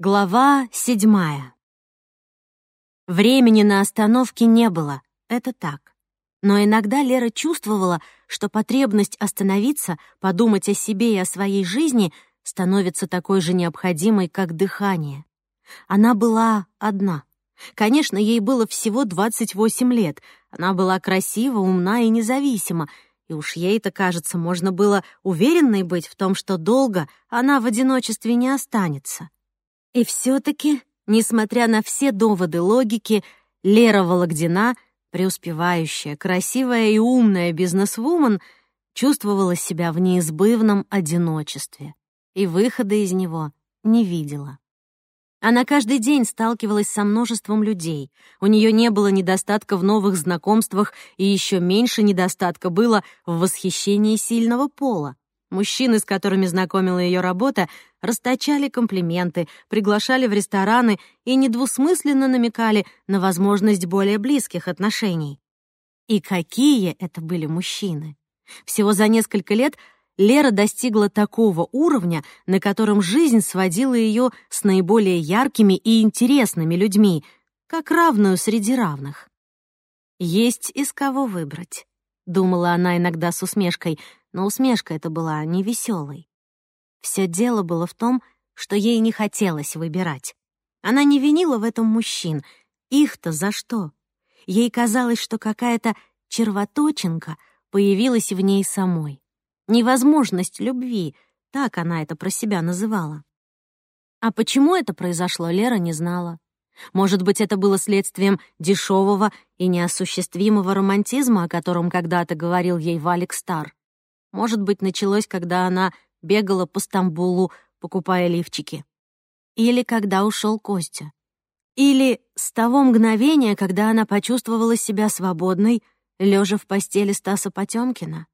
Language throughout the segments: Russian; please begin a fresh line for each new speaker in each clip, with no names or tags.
Глава седьмая. Времени на остановке не было, это так. Но иногда Лера чувствовала, что потребность остановиться, подумать о себе и о своей жизни становится такой же необходимой, как дыхание. Она была одна. Конечно, ей было всего 28 лет. Она была красива, умна и независима, и уж ей-то, кажется, можно было уверенной быть в том, что долго она в одиночестве не останется. И все-таки, несмотря на все доводы логики, Лера Вологдина, преуспевающая, красивая и умная бизнесвумен, чувствовала себя в неизбывном одиночестве и выхода из него не видела. Она каждый день сталкивалась со множеством людей. У нее не было недостатка в новых знакомствах, и еще меньше недостатка было в восхищении сильного пола. Мужчины, с которыми знакомила ее работа, расточали комплименты, приглашали в рестораны и недвусмысленно намекали на возможность более близких отношений. И какие это были мужчины! Всего за несколько лет Лера достигла такого уровня, на котором жизнь сводила ее с наиболее яркими и интересными людьми, как равную среди равных. Есть из кого выбрать. — думала она иногда с усмешкой, но усмешка эта была невеселой. Все дело было в том, что ей не хотелось выбирать. Она не винила в этом мужчин. Их-то за что? Ей казалось, что какая-то червоточинка появилась в ней самой. Невозможность любви, так она это про себя называла. А почему это произошло, Лера не знала. Может быть, это было следствием дешевого и неосуществимого романтизма, о котором когда-то говорил ей Валик Стар. Может быть, началось, когда она бегала по Стамбулу, покупая лифчики. Или когда ушел Костя. Или с того мгновения, когда она почувствовала себя свободной, лежа в постели Стаса Потемкина.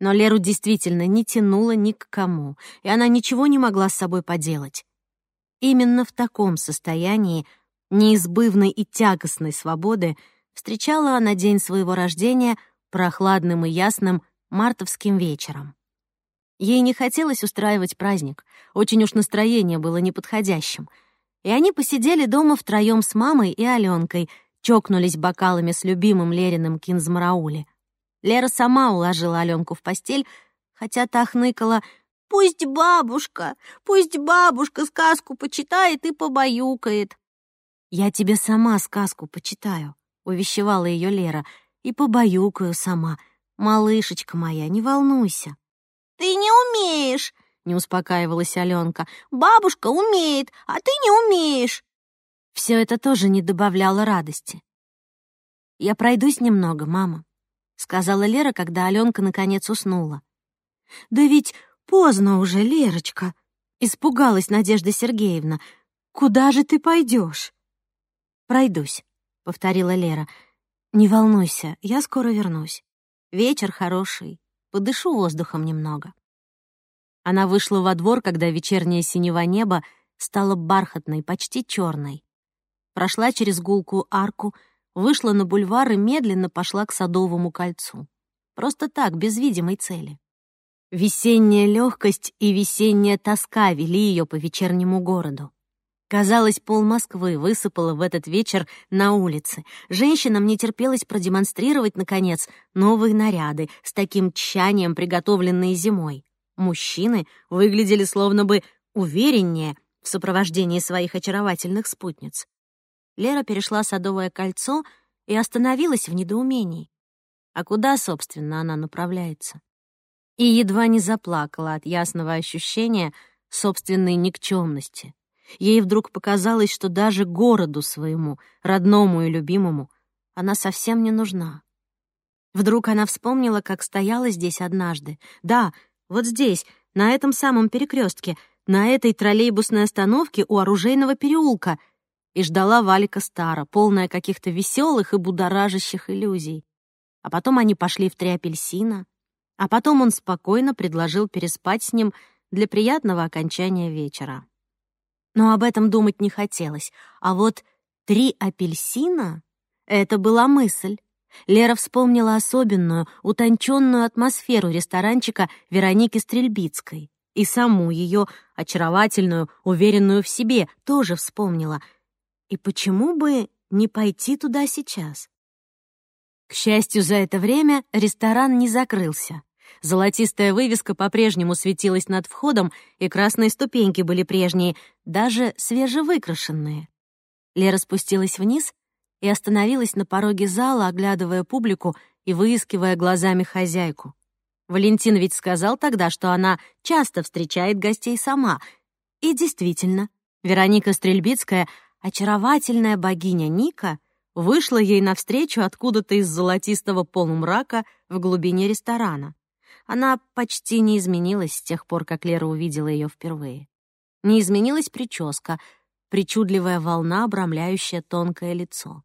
Но Леру действительно не тянуло ни к кому, и она ничего не могла с собой поделать. Именно в таком состоянии неизбывной и тягостной свободы встречала она день своего рождения прохладным и ясным мартовским вечером. Ей не хотелось устраивать праздник, очень уж настроение было неподходящим. И они посидели дома втроем с мамой и Аленкой, чокнулись бокалами с любимым Лериным кинзмараули. Лера сама уложила Аленку в постель, хотя та хныкала «Пусть бабушка, пусть бабушка сказку почитает и побаюкает». «Я тебе сама сказку почитаю», — увещевала ее Лера, «и побаюкаю сама. Малышечка моя, не волнуйся».
«Ты не умеешь», — не успокаивалась Аленка. «Бабушка умеет, а ты не умеешь».
Все это тоже не добавляло радости. «Я пройдусь немного, мама», — сказала Лера, когда Аленка наконец уснула. «Да ведь поздно уже, Лерочка», — испугалась Надежда Сергеевна. «Куда же ты пойдешь? «Пройдусь», — повторила Лера. «Не волнуйся, я скоро вернусь. Вечер хороший, подышу воздухом немного». Она вышла во двор, когда вечернее синего неба стало бархатной, почти черной. Прошла через гулкую арку, вышла на бульвар и медленно пошла к Садовому кольцу. Просто так, без видимой цели. Весенняя легкость и весенняя тоска вели ее по вечернему городу. Казалось, пол Москвы высыпало в этот вечер на улице. Женщинам не терпелось продемонстрировать, наконец, новые наряды, с таким тщанием приготовленные зимой. Мужчины выглядели словно бы увереннее в сопровождении своих очаровательных спутниц. Лера перешла Садовое кольцо и остановилась в недоумении. А куда, собственно, она направляется? И едва не заплакала от ясного ощущения собственной никчемности. Ей вдруг показалось, что даже городу своему, родному и любимому, она совсем не нужна. Вдруг она вспомнила, как стояла здесь однажды. Да, вот здесь, на этом самом перекрестке, на этой троллейбусной остановке у оружейного переулка, и ждала Валика Стара, полная каких-то веселых и будоражащих иллюзий. А потом они пошли в три апельсина, а потом он спокойно предложил переспать с ним для приятного окончания вечера. Но об этом думать не хотелось. А вот три апельсина — это была мысль. Лера вспомнила особенную, утонченную атмосферу ресторанчика Вероники Стрельбицкой. И саму ее очаровательную, уверенную в себе, тоже вспомнила. И почему бы не пойти туда сейчас? К счастью, за это время ресторан не закрылся. Золотистая вывеска по-прежнему светилась над входом, и красные ступеньки были прежние, даже свежевыкрашенные. Лера спустилась вниз и остановилась на пороге зала, оглядывая публику и выискивая глазами хозяйку. Валентин ведь сказал тогда, что она часто встречает гостей сама. И действительно, Вероника Стрельбицкая, очаровательная богиня Ника, вышла ей навстречу откуда-то из золотистого полумрака в глубине ресторана. Она почти не изменилась с тех пор, как Лера увидела ее впервые. Не изменилась прическа, причудливая волна, обрамляющая тонкое лицо.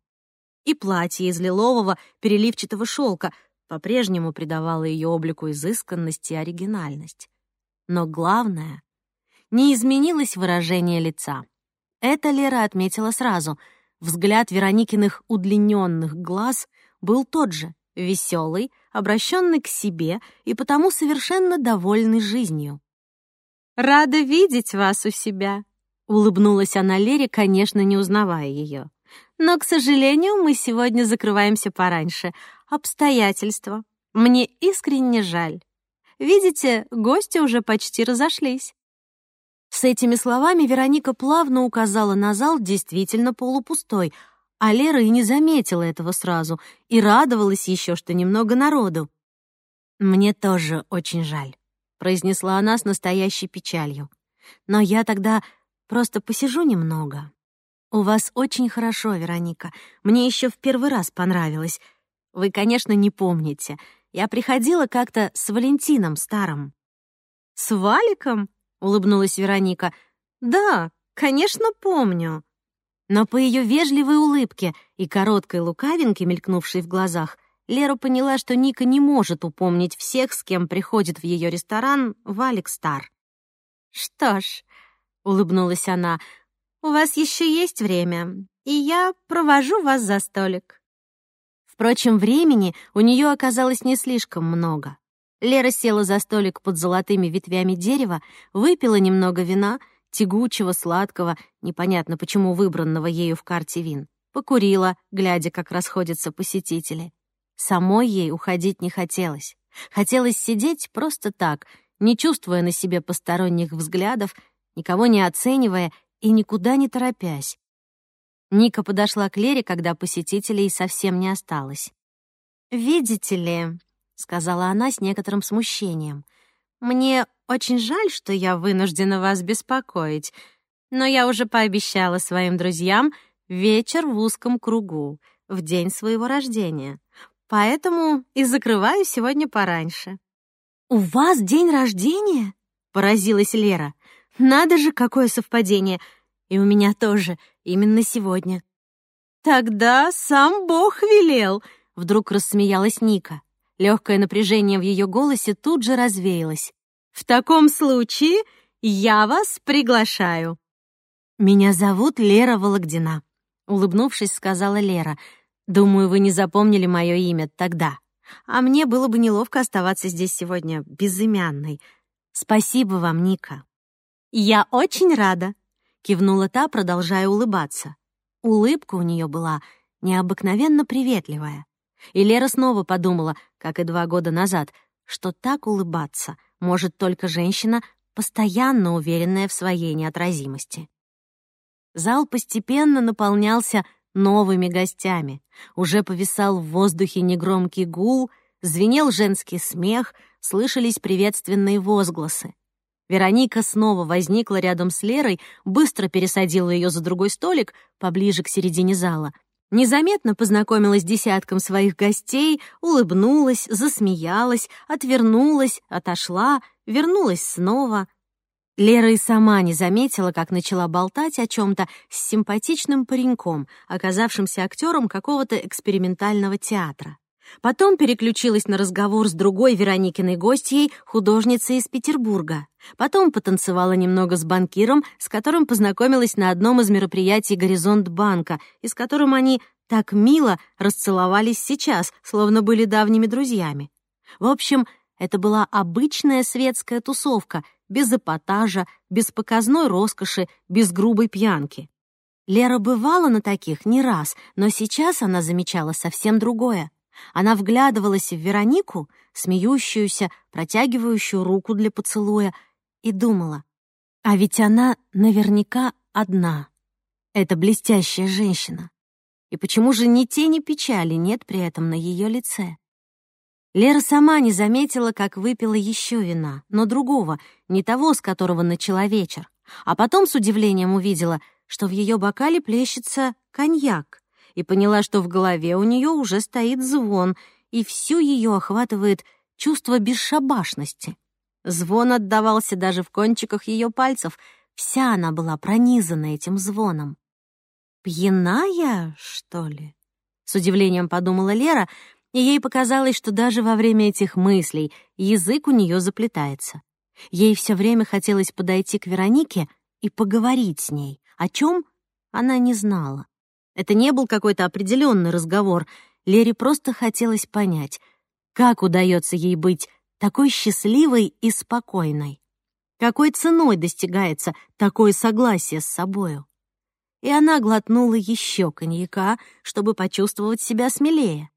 И платье из лилового переливчатого шелка по-прежнему придавало ее облику изысканность и оригинальность. Но главное — не изменилось выражение лица. Это Лера отметила сразу. Взгляд Вероникиных удлиненных глаз был тот же, веселый, обращенный к себе и потому совершенно довольный жизнью. «Рада видеть вас у себя», — улыбнулась она Лере, конечно, не узнавая ее. «Но, к сожалению, мы сегодня закрываемся пораньше. Обстоятельства. Мне искренне жаль. Видите, гости уже почти разошлись». С этими словами Вероника плавно указала на зал, действительно полупустой, а Лера и не заметила этого сразу и радовалась еще, что немного народу. «Мне тоже очень жаль», — произнесла она с настоящей печалью. «Но я тогда просто посижу немного. У вас очень хорошо, Вероника. Мне еще в первый раз понравилось. Вы, конечно, не помните. Я приходила как-то с Валентином старым». «С Валиком?» — улыбнулась Вероника. «Да, конечно, помню». Но по ее вежливой улыбке и короткой лукавинке, мелькнувшей в глазах, Лера поняла, что Ника не может упомнить всех, с кем приходит в ее ресторан Валик Стар. «Что ж», — улыбнулась она, — «у вас еще есть время, и я провожу вас за столик». Впрочем, времени у нее оказалось не слишком много. Лера села за столик под золотыми ветвями дерева, выпила немного вина — тягучего, сладкого, непонятно почему выбранного ею в карте вин. Покурила, глядя, как расходятся посетители. Самой ей уходить не хотелось. Хотелось сидеть просто так, не чувствуя на себе посторонних взглядов, никого не оценивая и никуда не торопясь. Ника подошла к Лере, когда посетителей совсем не осталось. «Видите ли», — сказала она с некоторым смущением, «мне очень жаль, что я вынуждена вас беспокоить, но я уже пообещала своим друзьям вечер в узком кругу в день своего рождения. Поэтому и закрываю сегодня пораньше». «У вас день рождения?» — поразилась Лера. «Надо же, какое совпадение! И у меня тоже, именно сегодня». «Тогда сам Бог велел!» — вдруг рассмеялась Ника. Легкое напряжение в ее голосе тут же развеялось. В таком случае я вас приглашаю». «Меня зовут Лера Вологдина», — улыбнувшись, сказала Лера. «Думаю, вы не запомнили мое имя тогда. А мне было бы неловко оставаться здесь сегодня безымянной. Спасибо вам, Ника». «Я очень рада», — кивнула та, продолжая улыбаться. Улыбка у нее была необыкновенно приветливая. И Лера снова подумала, как и два года назад, что так улыбаться — может только женщина, постоянно уверенная в своей неотразимости. Зал постепенно наполнялся новыми гостями. Уже повисал в воздухе негромкий гул, звенел женский смех, слышались приветственные возгласы. Вероника снова возникла рядом с Лерой, быстро пересадила ее за другой столик, поближе к середине зала — Незаметно познакомилась с десятком своих гостей, улыбнулась, засмеялась, отвернулась, отошла, вернулась снова. Лера и сама не заметила, как начала болтать о чем то с симпатичным пареньком, оказавшимся актером какого-то экспериментального театра. Потом переключилась на разговор с другой Вероникиной гостьей, художницей из Петербурга. Потом потанцевала немного с банкиром, с которым познакомилась на одном из мероприятий «Горизонт банка», и с которым они так мило расцеловались сейчас, словно были давними друзьями. В общем, это была обычная светская тусовка, без эпатажа, без показной роскоши, без грубой пьянки. Лера бывала на таких не раз, но сейчас она замечала совсем другое. Она вглядывалась в Веронику, смеющуюся, протягивающую руку для поцелуя, и думала, а ведь она наверняка одна. Это блестящая женщина. И почему же ни тени печали нет при этом на ее лице? Лера сама не заметила, как выпила еще вина, но другого, не того, с которого начала вечер. А потом с удивлением увидела, что в ее бокале плещется коньяк, и поняла, что в голове у нее уже стоит звон, и всю ее охватывает чувство бесшабашности. Звон отдавался даже в кончиках ее пальцев, вся она была пронизана этим звоном. «Пьяная, что ли?» — с удивлением подумала Лера, и ей показалось, что даже во время этих мыслей язык у нее заплетается. Ей все время хотелось подойти к Веронике и поговорить с ней, о чем она не знала. Это не был какой-то определенный разговор, Лере просто хотелось понять, как удается ей быть такой счастливой и спокойной. Какой ценой достигается такое согласие с собою? И она глотнула еще коньяка, чтобы почувствовать себя смелее.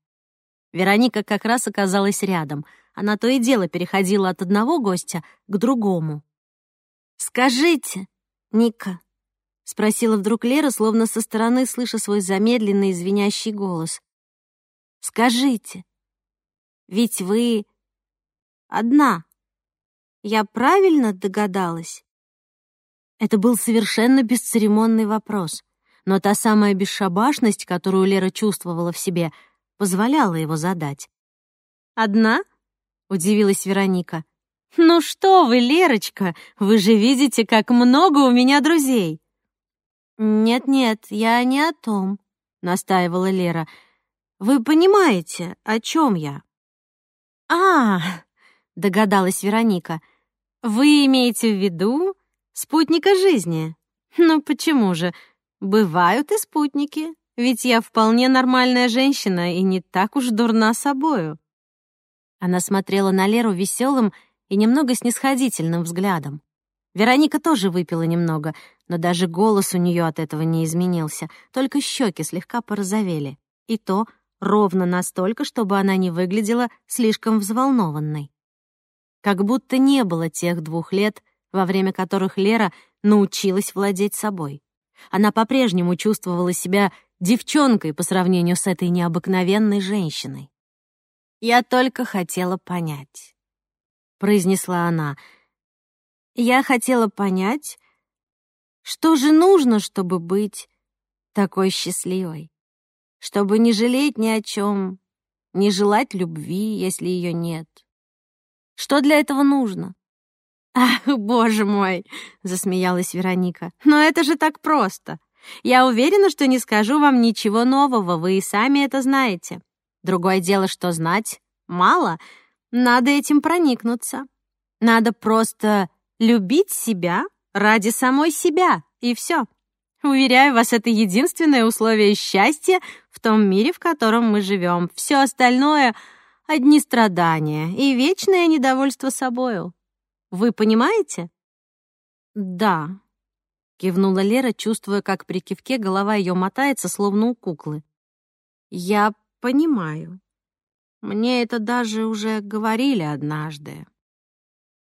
Вероника как раз оказалась рядом. Она то и дело переходила от одного гостя к другому. «Скажите, Ника», — спросила вдруг Лера, словно со стороны слыша свой замедленный звенящий голос. «Скажите, ведь вы одна. Я правильно догадалась?» Это был совершенно бесцеремонный вопрос, но та самая бесшабашность, которую Лера чувствовала в себе — позволяла его задать. «Одна?» — удивилась Вероника. «Ну что вы, Лерочка, вы же видите, как много у меня друзей!» «Нет-нет, я не о том», — настаивала Лера. «Вы понимаете, о чем я?» «А, — догадалась Вероника, — вы имеете в виду спутника жизни? Ну почему же? Бывают и спутники ведь я вполне нормальная женщина и не так уж дурна собою». Она смотрела на Леру веселым и немного снисходительным взглядом. Вероника тоже выпила немного, но даже голос у нее от этого не изменился, только щеки слегка порозовели. И то ровно настолько, чтобы она не выглядела слишком взволнованной. Как будто не было тех двух лет, во время которых Лера научилась владеть собой. Она по-прежнему чувствовала себя девчонкой по сравнению с этой необыкновенной женщиной. «Я только хотела понять», — произнесла она. «Я хотела понять, что же нужно, чтобы быть такой счастливой, чтобы не жалеть ни о чем, не желать любви, если ее нет. Что для этого нужно?» «Ах, боже мой!» — засмеялась Вероника. «Но это же так просто!» Я уверена, что не скажу вам ничего нового, вы и сами это знаете. Другое дело, что знать мало, надо этим проникнуться. Надо просто любить себя ради самой себя, и все. Уверяю вас, это единственное условие счастья в том мире, в котором мы живем. Все остальное — одни страдания и вечное недовольство собою. Вы понимаете? Да, кивнула Лера, чувствуя, как при кивке голова ее мотается, словно у куклы. Я понимаю. Мне это даже уже говорили однажды.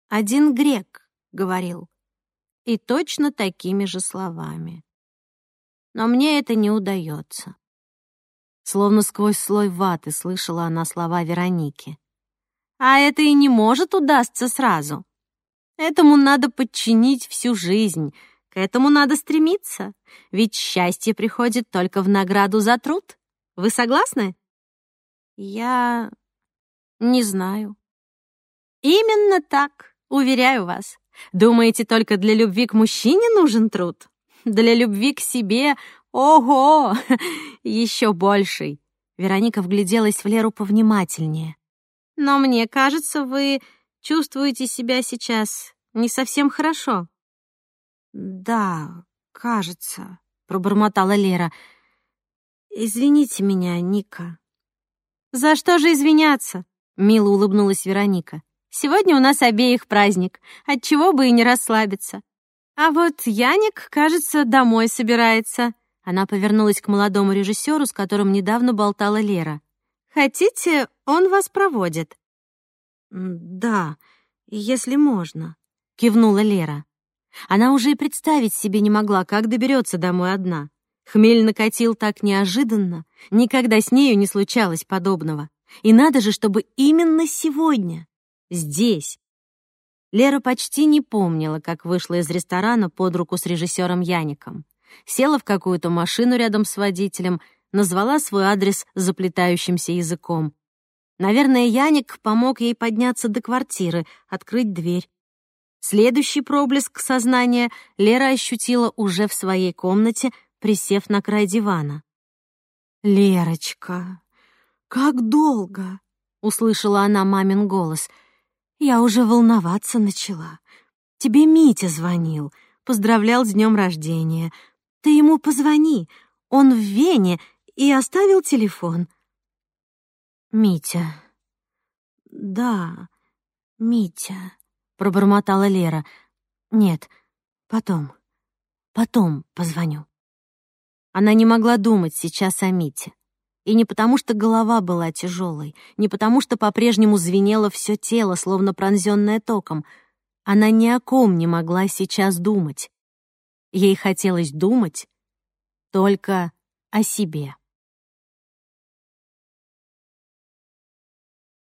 Один грек говорил, и точно такими же словами. Но мне это не удается. Словно сквозь слой ваты слышала она слова Вероники. А это и не может удастся сразу. Этому надо подчинить всю жизнь — к этому надо стремиться, ведь счастье приходит только в награду за труд. Вы согласны? Я не знаю. Именно так, уверяю вас. Думаете, только для любви к мужчине нужен труд? Для любви к себе, ого, еще больший. Вероника вгляделась в Леру повнимательнее. Но мне кажется, вы чувствуете себя сейчас не совсем хорошо. «Да, кажется», — пробормотала Лера. «Извините меня, Ника». «За что же извиняться?» — мило улыбнулась Вероника. Сегодня у нас обеих праздник, отчего бы и не расслабиться. А вот Яник, кажется, домой собирается. Она повернулась к молодому режиссеру, с которым недавно болтала Лера. Хотите, он вас проводит?
Да, если можно,
кивнула Лера. Она уже и представить себе не могла, как доберется домой одна. Хмель накатил так неожиданно, никогда с нею не случалось подобного. И надо же, чтобы именно сегодня, здесь. Лера почти не помнила, как вышла из ресторана под руку с режиссером Яником. Села в какую-то машину рядом с водителем, назвала свой адрес заплетающимся языком. Наверное, Яник помог ей подняться до квартиры, открыть дверь. Следующий проблеск сознания Лера ощутила уже в своей комнате, присев на край дивана.
«Лерочка, как долго?» — услышала она мамин голос. «Я уже волноваться начала. Тебе Митя звонил, поздравлял с днем рождения. Ты ему позвони, он в Вене и оставил телефон».
«Митя».
«Да, Митя»
пробормотала Лера. Нет, потом. Потом позвоню. Она не могла думать сейчас о Мите. И не потому, что голова была тяжелой, не потому, что по-прежнему звенело все тело, словно пронзенное током. Она ни о ком не могла сейчас думать. Ей хотелось думать только о себе.